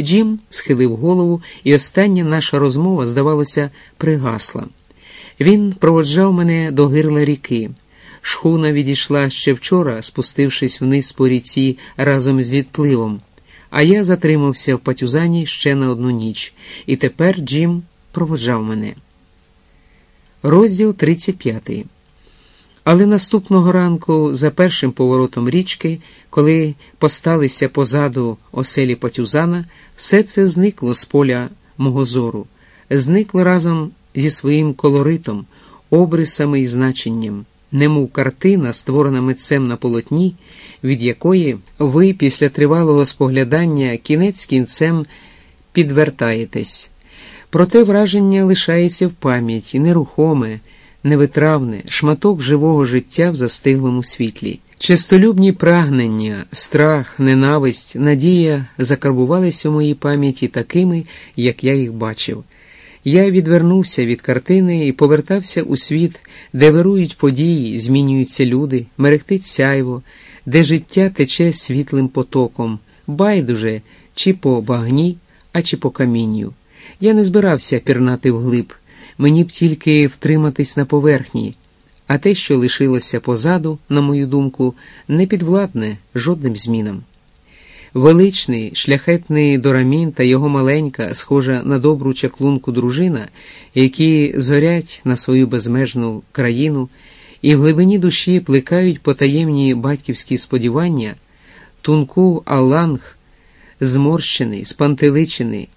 Джим схилив голову, і остання наша розмова, здавалося, пригасла. Він проводжав мене до гирла ріки. Шхуна відійшла ще вчора, спустившись вниз по ріці разом з відпливом, а я затримався в патюзані ще на одну ніч, і тепер Джим проводжав мене. Розділ 35 але наступного ранку, за першим поворотом річки, коли посталися позаду оселі Патюзана, все це зникло з поля мого зору, зникло разом зі своїм колоритом, обрисами і значенням, немов картина, створена митцем на полотні, від якої ви після тривалого споглядання кінець кінцем підвертаєтесь. Проте враження лишається в пам'яті, нерухоме невитравне, шматок живого життя в застиглому світлі. Чистолюбні прагнення, страх, ненависть, надія закарбувалися у моїй пам'яті такими, як я їх бачив. Я відвернувся від картини і повертався у світ, де вирують події, змінюються люди, мерехтить сяйво, де життя тече світлим потоком, байдуже, чи по багні, а чи по камінню. Я не збирався пірнати вглиб мені б тільки втриматись на поверхні, а те, що лишилося позаду, на мою думку, не підвладне жодним змінам. Величний, шляхетний дорамін та його маленька, схожа на добру чаклунку дружина, які зорять на свою безмежну країну і в глибині душі плекають потаємні батьківські сподівання, тунку Алланг, зморщений, спантеличений,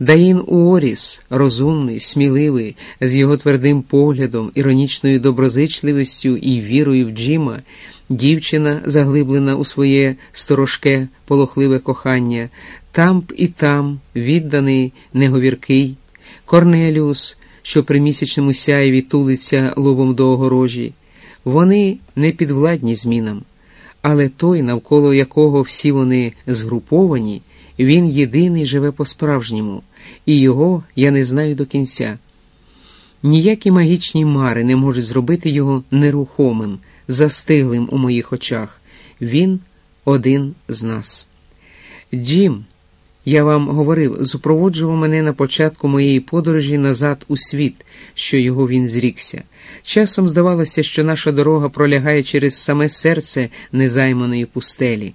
Даїн Уоріс, розумний, сміливий, з його твердим поглядом, іронічною доброзичливістю і вірою в Джима, дівчина, заглиблена у своє сторожке, полохливе кохання, там і там відданий, неговіркий, Корнеліус, що при місячному сяєві тулиться лобом до огорожі. Вони не підвладні змінам, але той, навколо якого всі вони згруповані. Він єдиний живе по-справжньому, і його я не знаю до кінця. Ніякі магічні мари не можуть зробити його нерухомим, застиглим у моїх очах. Він один з нас. Джим, я вам говорив, супроводжував мене на початку моєї подорожі назад у світ, що його він зрікся. Часом здавалося, що наша дорога пролягає через саме серце незайманої пустелі.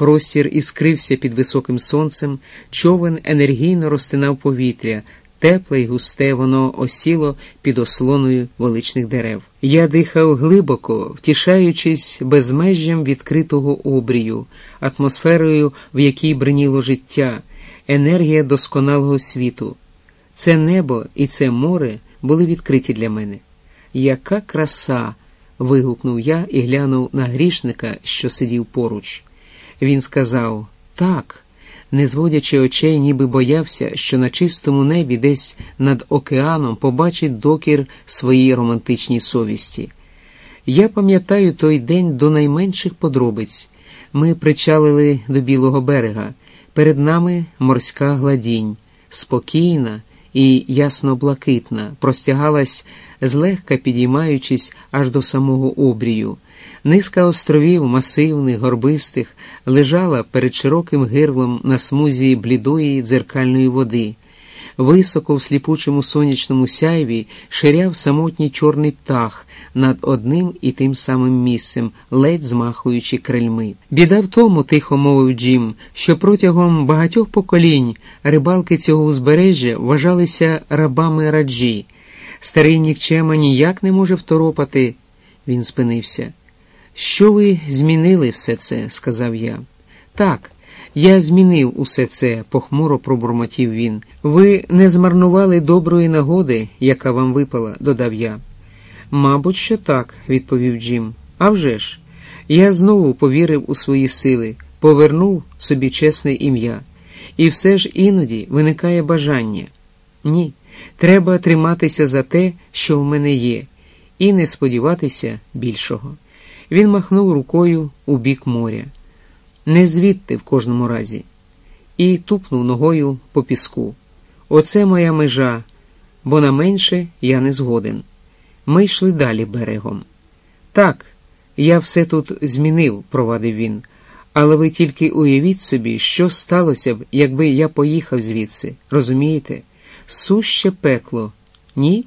Простір іскрився під високим сонцем, човен енергійно розтинав повітря, тепле й густе воно осіло під ослоною величних дерев. Я дихав глибоко, втішаючись безмежжям відкритого обрію, атмосферою, в якій бриніло життя, енергія досконалого світу. Це небо і це море були відкриті для мене. Яка краса! вигукнув я і глянув на грішника, що сидів поруч. Він сказав так, не зводячи очей, ніби боявся, що на чистому небі десь над океаном побачить докір своїй романтичній совісті. Я пам'ятаю той день до найменших подробиць. Ми причалили до білого берега. Перед нами морська гладінь, спокійна і ясно блакитна, простягалась, злегка підіймаючись аж до самого обрію. Низка островів, масивних, горбистих, лежала перед широким гирлом на смузі блідої дзеркальної води. Високо в сліпучому сонячному сяйві ширяв самотній чорний птах над одним і тим самим місцем, ледь змахуючи крильми. Біда в тому, тихо мовив Джим, що протягом багатьох поколінь рибалки цього узбережжя вважалися рабами раджі. Старий нікчема ніяк не може второпати. Він спинився. Що ви змінили все це? сказав я. Так, я змінив усе це, похмуро пробурмотів він. Ви не змарнували доброї нагоди, яка вам випала, додав я. Мабуть, що так, відповів Джим. «А вже ж! Я знову повірив у свої сили, повернув собі чесне ім'я. І все ж іноді виникає бажання. Ні, треба триматися за те, що в мене є, і не сподіватися більшого. Він махнув рукою у бік моря, не звідти в кожному разі, і тупнув ногою по піску. Оце моя межа, бо на менше я не згоден. Ми йшли далі берегом. Так, я все тут змінив, провадив він, Але ви тільки уявіть собі, що сталося б, якби я поїхав звідси, розумієте? Суще пекло. Ні?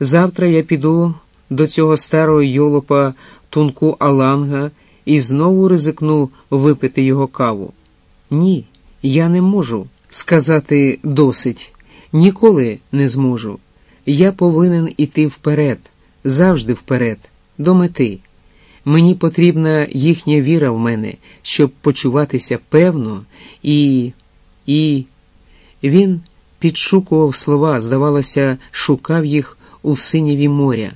Завтра я піду до цього старого йолопа тунку Аланга і знову ризикну випити його каву. Ні, я не можу сказати досить, ніколи не зможу. Я повинен іти вперед, завжди вперед, до мети. Мені потрібна їхня віра в мене, щоб почуватися певно, і. і. Він підшукував слова, здавалося, шукав їх у синєві моря.